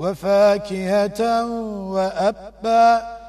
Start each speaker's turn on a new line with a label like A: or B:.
A: وفاكهة وأبا